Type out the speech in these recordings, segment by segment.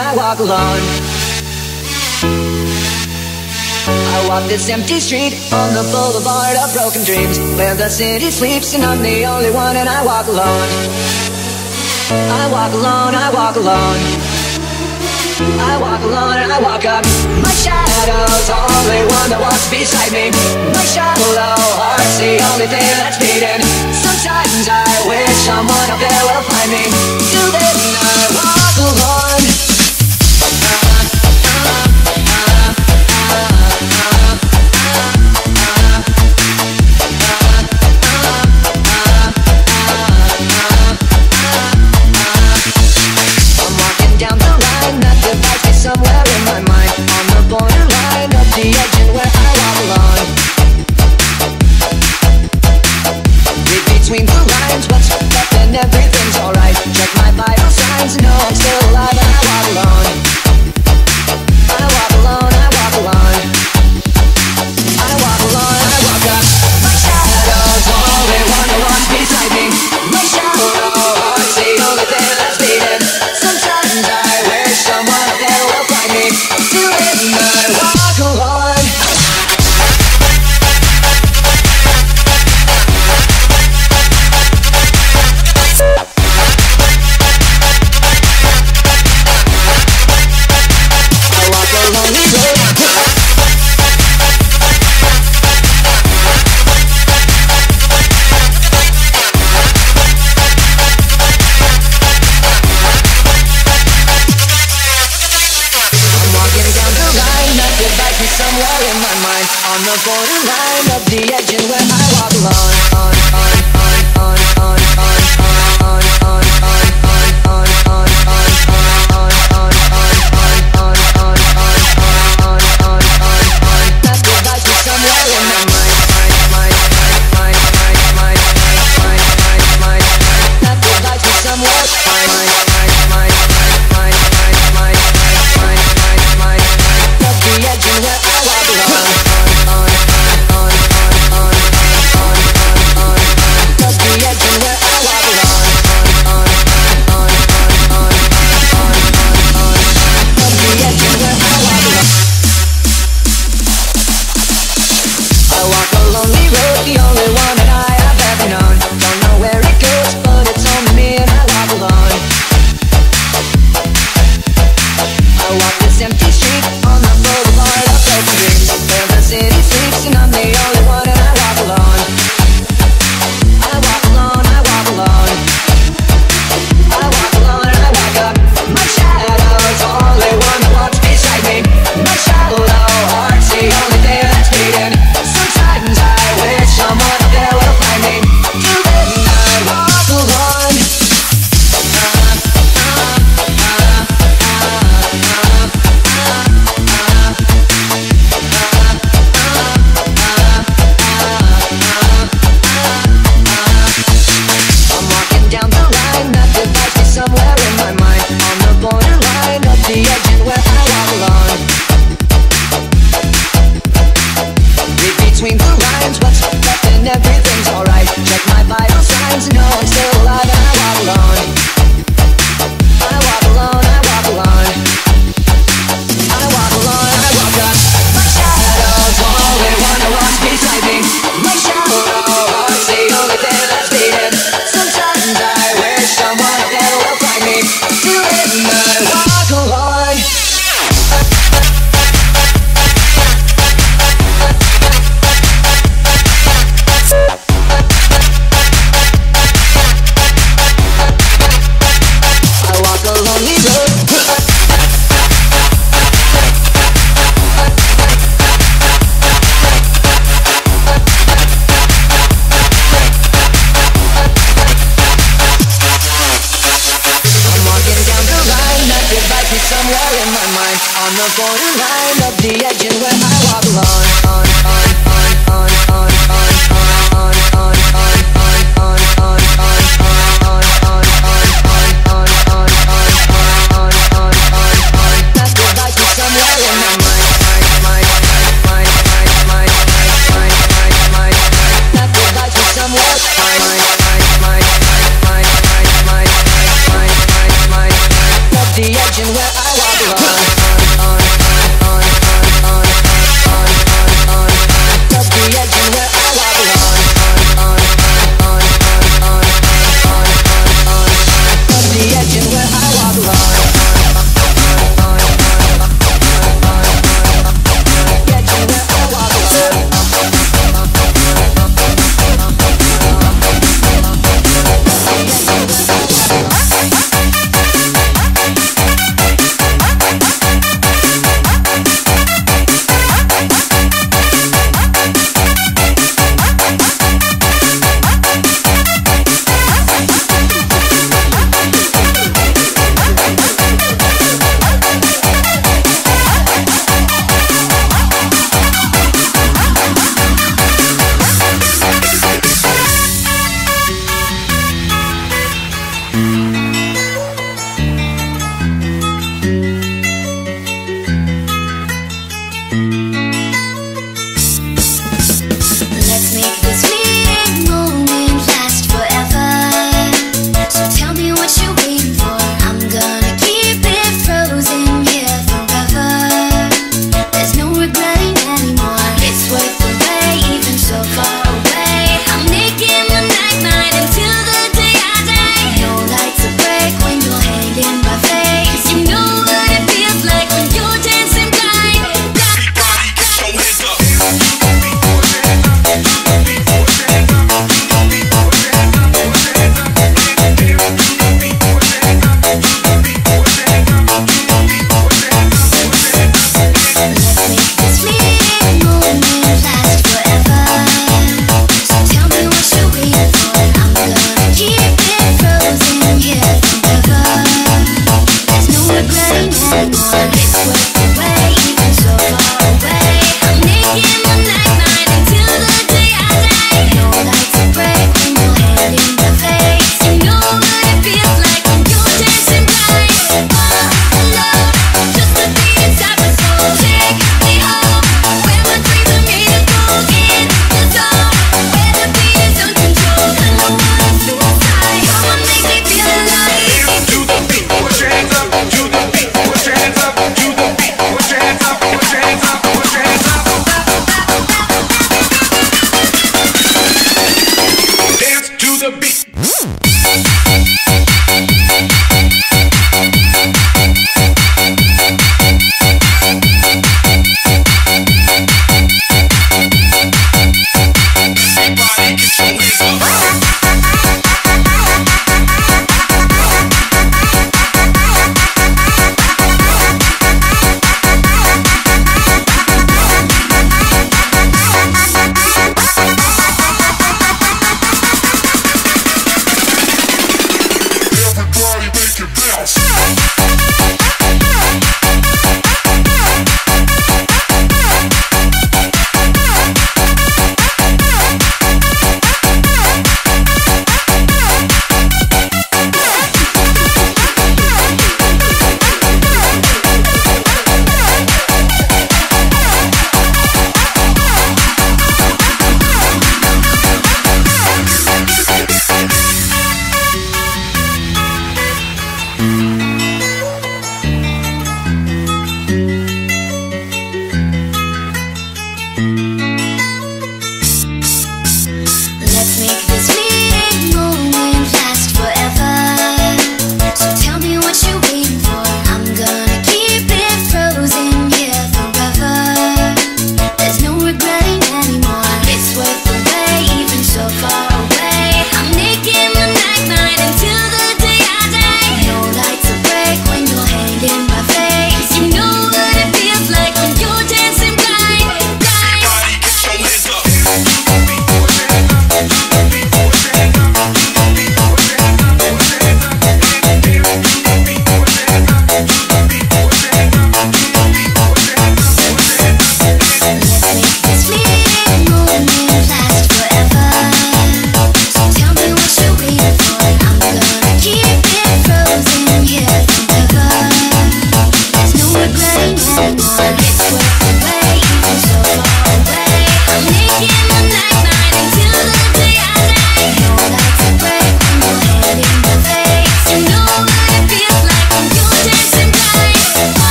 I walk alone. I walk this empty street on the boulevard of broken dreams. Where the city sleeps and I'm the only one and I walk alone. I walk alone, I walk alone. I walk alone and I walk up. My shadow's the only one that walks beside me. My shallow heart's the only thing that's beating. Sometimes I wish someone up there will find me. Till then I walk alone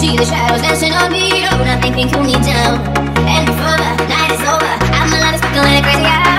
see the shadows dancing on me. Oh, nothing can cool me down. And before the night is over, I'm gonna let it crazy eyes.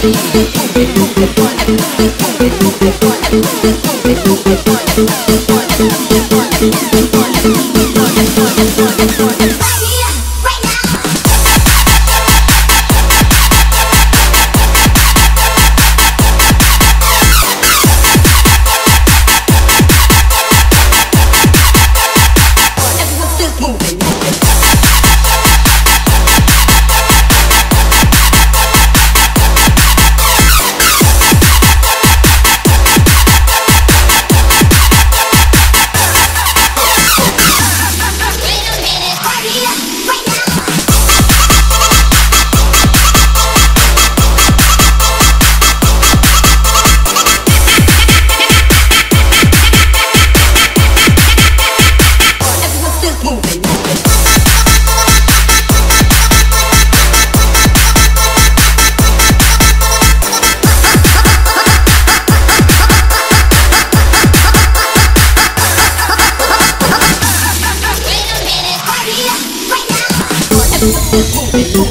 Thank you.